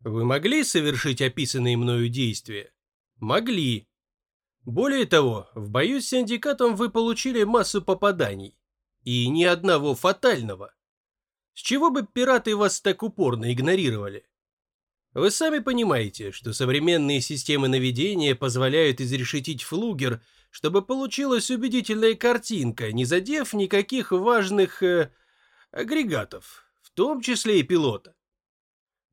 Вы могли совершить описанные мною действия? Могли. Более того, в бою с синдикатом вы получили массу попаданий. И ни одного фатального. С чего бы пираты вас так упорно игнорировали? Вы сами понимаете, что современные системы наведения позволяют изрешетить флугер, чтобы получилась убедительная картинка, не задев никаких важных э, агрегатов, в том числе и пилота.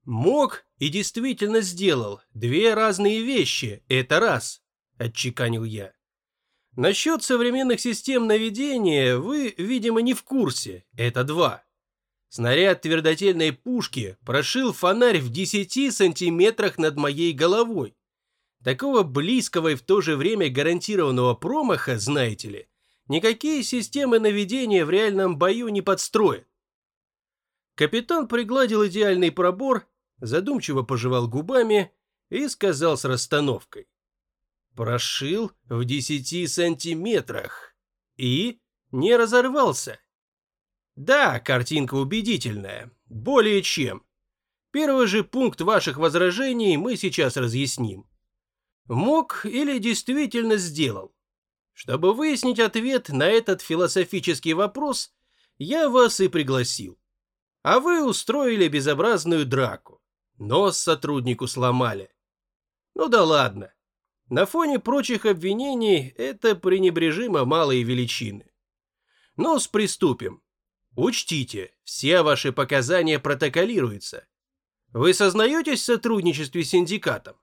Мог и действительно сделал две разные вещи, это раз, отчеканил я. Насчет современных систем наведения вы, видимо, не в курсе, это два. Снаряд твердотельной пушки прошил фонарь в 10 сантиметрах над моей головой. Такого близкого и в то же время гарантированного промаха, знаете ли, никакие системы наведения в реальном бою не подстроят. Капитан пригладил идеальный пробор задумчиво пожевал губами и сказал с расстановкой. Прошил в десяти сантиметрах и не разорвался. Да, картинка убедительная, более чем. Первый же пункт ваших возражений мы сейчас разъясним. Мог или действительно сделал? Чтобы выяснить ответ на этот философический вопрос, я вас и пригласил. А вы устроили безобразную драку. Нос сотруднику сломали. Ну да ладно. На фоне прочих обвинений это пренебрежимо малые величины. Но с приступим. Учтите, все ваши показания протоколируются. Вы сознаетесь в сотрудничестве с синдикатом?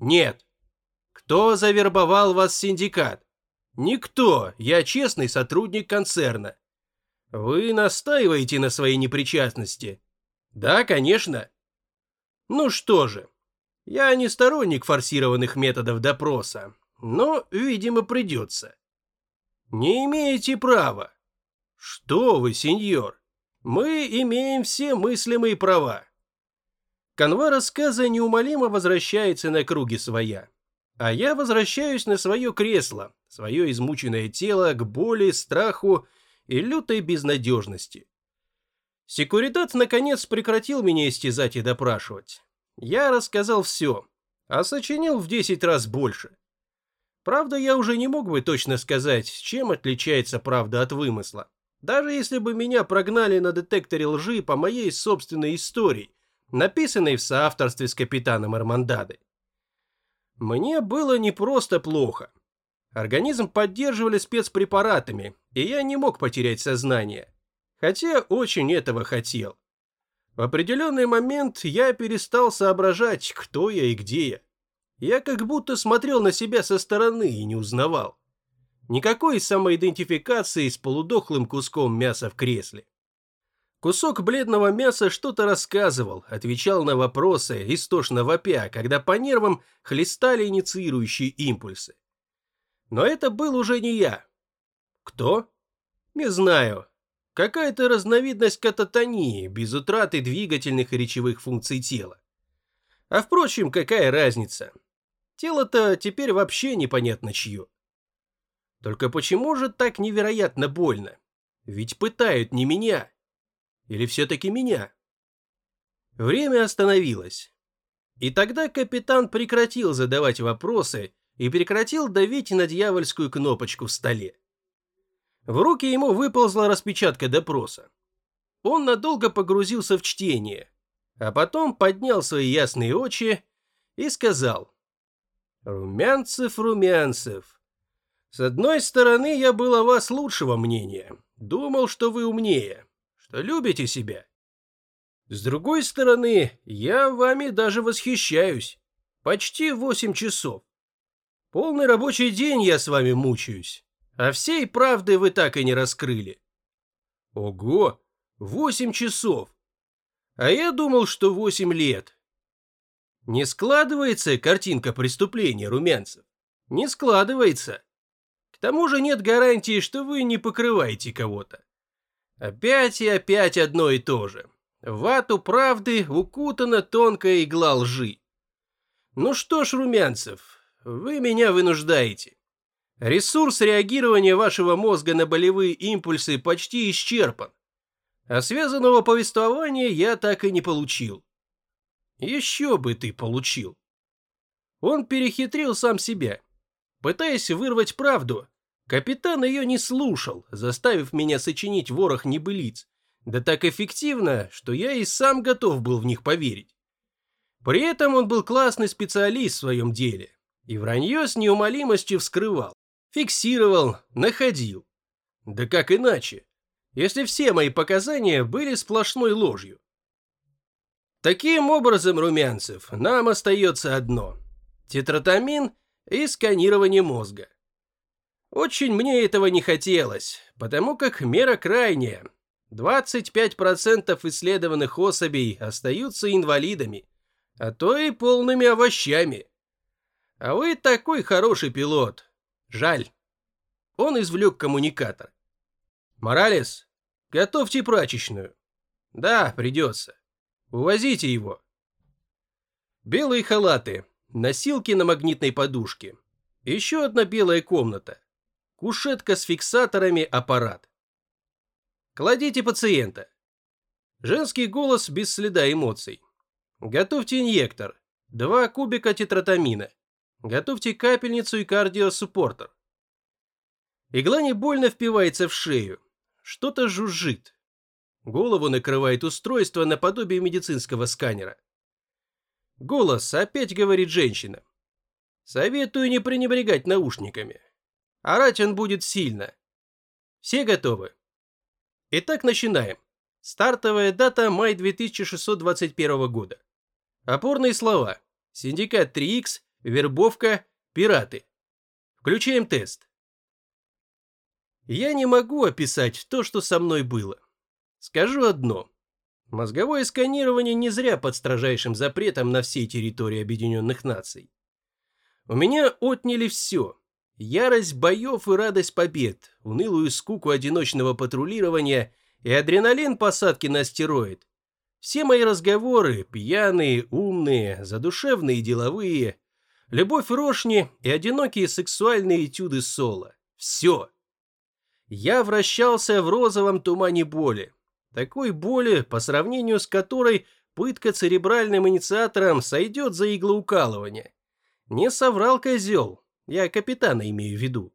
Нет. Кто завербовал вас в синдикат? Никто, я честный сотрудник концерна. Вы настаиваете на своей непричастности? Да, конечно. Ну что же, я не сторонник форсированных методов допроса, но, видимо, придется. Не имеете права. Что вы, сеньор? Мы имеем все мыслимые права. Канва рассказа неумолимо возвращается на круги своя. А я возвращаюсь на свое кресло, свое измученное тело к боли, страху и лютой безнадежности. Секуритат наконец прекратил меня истязать и допрашивать. Я рассказал все, а сочинил в 10 раз больше. Правда, я уже не мог бы точно сказать, чем отличается правда от вымысла. Даже если бы меня прогнали на детекторе лжи по моей собственной истории, написанной в соавторстве с капитаном Армандадой. Мне было не просто плохо. Организм поддерживали спецпрепаратами, и я не мог потерять сознание хотя очень этого хотел. В определенный момент я перестал соображать, кто я и где я. Я как будто смотрел на себя со стороны и не узнавал. Никакой самоидентификации с полудохлым куском мяса в кресле. Кусок бледного мяса что-то рассказывал, отвечал на вопросы, истошно вопя, когда по нервам хлестали инициирующие импульсы. Но это был уже не я. Кто? Не знаю, Какая-то разновидность кататонии, без утраты двигательных и речевых функций тела. А впрочем, какая разница? Тело-то теперь вообще непонятно чье. Только почему же так невероятно больно? Ведь пытают не меня. Или все-таки меня? Время остановилось. И тогда капитан прекратил задавать вопросы и прекратил давить на дьявольскую кнопочку в столе. В руки ему выползла распечатка допроса. Он надолго погрузился в чтение, а потом поднял свои ясные очи и сказал. «Румянцев, Румянцев, с одной стороны, я был о вас лучшего мнения, думал, что вы умнее, что любите себя. С другой стороны, я вами даже восхищаюсь. Почти восемь часов. Полный рабочий день я с вами мучаюсь. А всей правды вы так и не раскрыли. Ого, восемь часов. А я думал, что восемь лет. Не складывается картинка преступления, Румянцев. Не складывается. К тому же нет гарантии, что вы не покрываете кого-то. Опять и опять одно и то же. Вату правды укутана тонкая игла лжи. Ну что ж, Румянцев, вы меня вынуждаете. Ресурс реагирования вашего мозга на болевые импульсы почти исчерпан, а связанного повествования я так и не получил. Еще бы ты получил. Он перехитрил сам себя. Пытаясь вырвать правду, капитан ее не слушал, заставив меня сочинить ворох небылиц, да так эффективно, что я и сам готов был в них поверить. При этом он был классный специалист в своем деле, и вранье с неумолимостью вскрывал, фиксировал, находил. Да как иначе, если все мои показания были сплошной ложью? Таким образом, Румянцев, нам остается одно – тетратамин и сканирование мозга. Очень мне этого не хотелось, потому как мера крайняя. 25% исследованных особей остаются инвалидами, а то и полными овощами. А вы такой хороший пилот. Жаль. Он извлек коммуникатор. Моралес, готовьте прачечную. Да, придется. Увозите его. Белые халаты, носилки на магнитной подушке. Еще одна белая комната. Кушетка с фиксаторами, аппарат. Кладите пациента. Женский голос без следа эмоций. Готовьте инъектор. Два кубика тетратамина. Готовьте капельницу и кардиосуппортер. Игла не больно впивается в шею. Что-то жужжит. Голову накрывает устройство наподобие медицинского сканера. Голос, опять говорит женщина. Советую не пренебрегать наушниками. Орать он будет сильно. Все готовы? Итак, начинаем. Стартовая дата май 2621 года. Опорные слова. Синдикат 3Х, вербовка, пираты. Включаем тест. Я не могу описать то, что со мной было. Скажу одно. Мозговое сканирование не зря под строжайшим запретом на всей территории Объединенных Наций. У меня отняли все. Ярость боев и радость побед, унылую скуку одиночного патрулирования и адреналин посадки на астероид. Все мои разговоры, пьяные, умные, задушевные, деловые, любовь Рошни и одинокие сексуальные этюды Соло. Все. Я вращался в розовом тумане боли. Такой боли, по сравнению с которой пытка церебральным инициатором сойдет за иглоукалывание. Не соврал козел, я капитана имею в виду.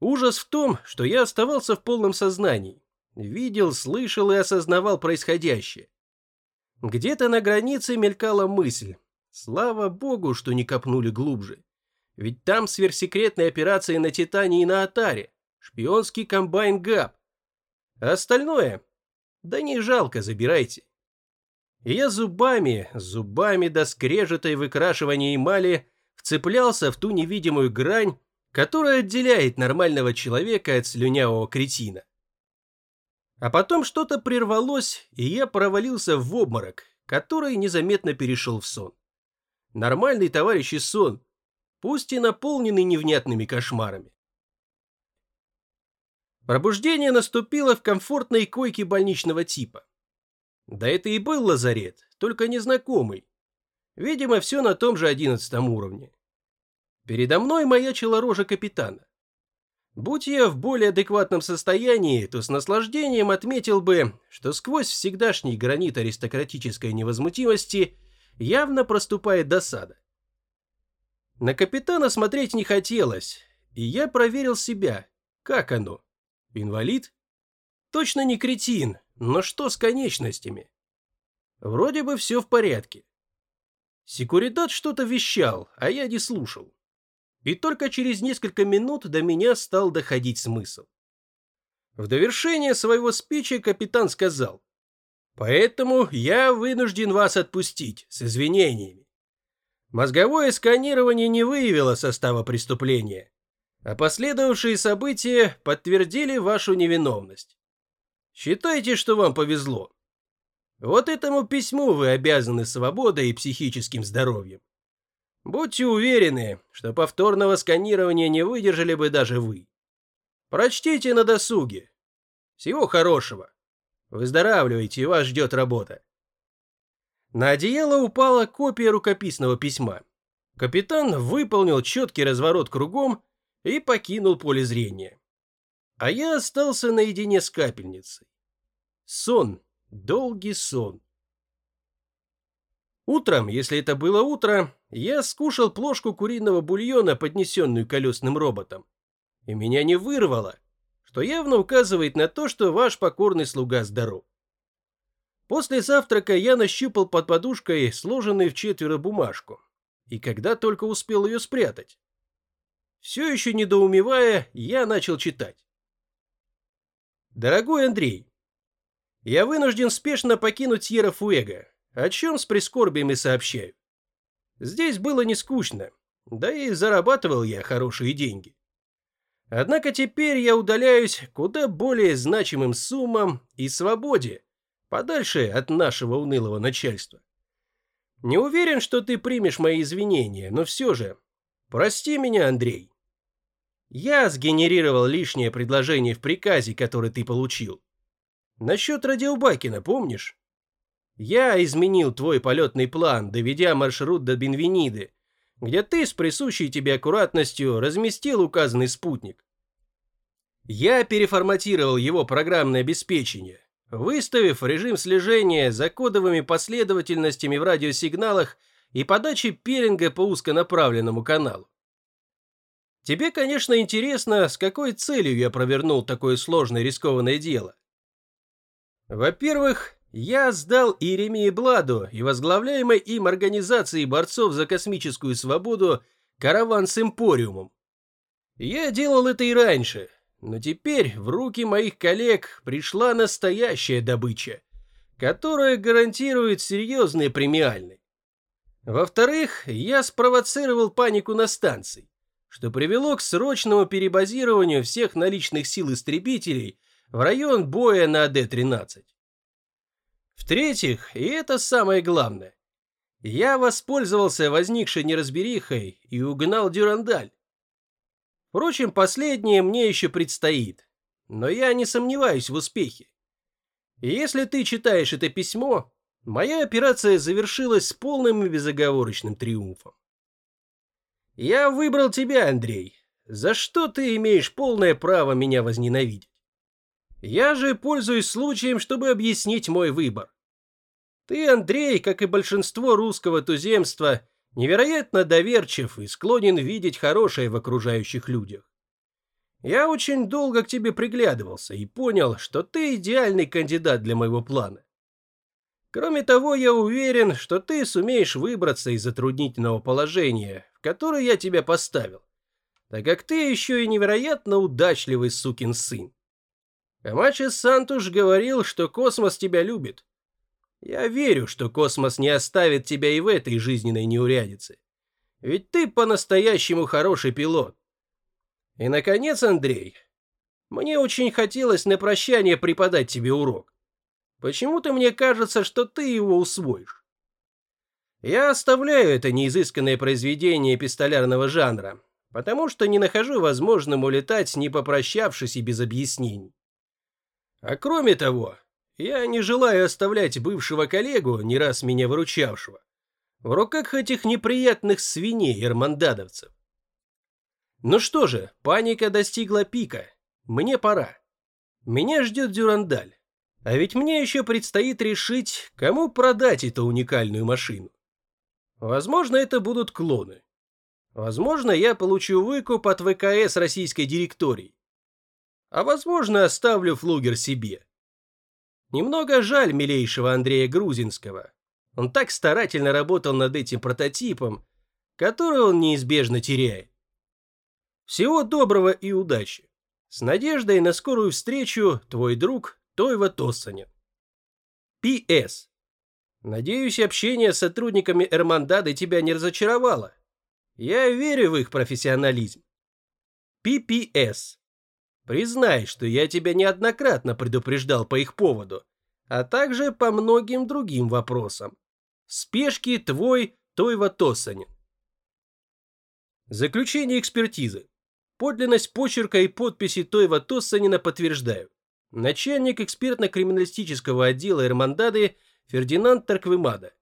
Ужас в том, что я оставался в полном сознании. Видел, слышал и осознавал происходящее. Где-то на границе мелькала мысль. Слава богу, что не копнули глубже. Ведь там сверхсекретные операции на Титане и на Атаре. Шпионский комбайн ГАП. А остальное? Да не жалко, забирайте. И я зубами, зубами до скрежета и выкрашивания эмали вцеплялся в ту невидимую грань, которая отделяет нормального человека от слюнявого кретина. А потом что-то прервалось, и я провалился в обморок, который незаметно перешел в сон. Нормальный товарищ сон, пусть и наполненный невнятными кошмарами. Пробуждение наступило в комфортной койке больничного типа. Да это и был лазарет, только незнакомый. Видимо, все на том же одиннадцатом уровне. Передо мной маячила рожа капитана. Будь я в более адекватном состоянии, то с наслаждением отметил бы, что сквозь всегдашний гранит аристократической невозмутимости явно проступает досада. На капитана смотреть не хотелось, и я проверил себя, как оно. Инвалид? Точно не кретин, но что с конечностями? Вроде бы все в порядке. Секуритат что-то вещал, а я не слушал. И только через несколько минут до меня стал доходить смысл. В довершение своего спича капитан сказал, «Поэтому я вынужден вас отпустить с извинениями. Мозговое сканирование не выявило состава преступления, а последовавшие события подтвердили вашу невиновность. Считайте, что вам повезло. Вот этому письму вы обязаны свободой и психическим здоровьем. Будьте уверены, что повторного сканирования не выдержали бы даже вы. Прочтите на досуге. Всего хорошего. Выздоравливайте, вас ждет работа. На одеяло упала копия рукописного письма. Капитан выполнил четкий разворот кругом и покинул поле зрения. А я остался наедине с капельницей. Сон, долгий сон. Утром, если это было утро, я скушал плошку куриного бульона, поднесенную колесным роботом. И меня не вырвало, что явно указывает на то, что ваш покорный слуга здоров. После завтрака я нащупал под подушкой сложенную в четверо бумажку. И когда только успел ее спрятать. Все еще недоумевая, я начал читать. Дорогой Андрей, я вынужден спешно покинуть Сьерра-Фуэго о чем с прискорбием и сообщаю. Здесь было не скучно, да и зарабатывал я хорошие деньги. Однако теперь я удаляюсь куда более значимым суммам и свободе, подальше от нашего унылого начальства. Не уверен, что ты примешь мои извинения, но все же, прости меня, Андрей. Я сгенерировал лишнее предложение в приказе, который ты получил. Насчет Радиобакина, помнишь? Я изменил твой полетный план, доведя маршрут до Бенвениды, где ты с присущей тебе аккуратностью разместил указанный спутник. Я переформатировал его программное обеспечение, выставив режим слежения за кодовыми последовательностями в радиосигналах и подачи пелинга по узконаправленному каналу. Тебе, конечно, интересно, с какой целью я провернул такое сложное рискованное дело. Во-первых, я сдал Иеремии Бладу и возглавляемой им организации борцов за космическую свободу караван с Эмпориумом. Я делал это и раньше, но теперь в руки моих коллег пришла настоящая добыча, которая гарантирует серьезные премиальные. Во-вторых, я спровоцировал панику на станции, что привело к срочному перебазированию всех наличных сил истребителей в район боя на АД-13. В-третьих, и это самое главное, я воспользовался возникшей неразберихой и угнал Дюрандаль. Впрочем, последнее мне еще предстоит, но я не сомневаюсь в успехе. Если ты читаешь это письмо, моя операция завершилась с полным и безоговорочным триумфом. Я выбрал тебя, Андрей, за что ты имеешь полное право меня возненавидеть. Я же пользуюсь случаем, чтобы объяснить мой выбор. Ты, Андрей, как и большинство русского туземства, невероятно доверчив и склонен видеть хорошее в окружающих людях. Я очень долго к тебе приглядывался и понял, что ты идеальный кандидат для моего плана. Кроме того, я уверен, что ты сумеешь выбраться из затруднительного положения, в которое я тебя поставил, так как ты еще и невероятно удачливый сукин сын. Камачи Сантуш говорил, что космос тебя любит. Я верю, что космос не оставит тебя и в этой жизненной неурядице. Ведь ты по-настоящему хороший пилот. И, наконец, Андрей, мне очень хотелось на прощание преподать тебе урок. Почему-то мне кажется, что ты его усвоишь. Я оставляю это неизысканное произведение эпистолярного жанра, потому что не нахожу возможным улетать, не попрощавшись и без объяснений. А кроме того, я не желаю оставлять бывшего коллегу, не раз меня выручавшего, в руках этих неприятных свиней эрмандадовцев. Ну что же, паника достигла пика. Мне пора. Меня ждет Дюрандаль. А ведь мне еще предстоит решить, кому продать эту уникальную машину. Возможно, это будут клоны. Возможно, я получу выкуп от ВКС российской директории а возможно оставлю флугер себе. Немного жаль милейшего Андрея Грузинского. Он так старательно работал над этим прототипом, который он неизбежно теряет. Всего доброго и удачи. С надеждой на скорую встречу, твой друг Тойва Тоссанин. П.С. Надеюсь, общение с сотрудниками Эрмандады тебя не разочаровало. Я верю в их профессионализм. П.П.С. Признай, что я тебя неоднократно предупреждал по их поводу, а также по многим другим вопросам. Спешки твой Тойва Тосанин. Заключение экспертизы. Подлинность почерка и подписи Тойва Тоссанина подтверждаю. Начальник экспертно-криминалистического отдела Эрмандады Фердинанд Тарквемада.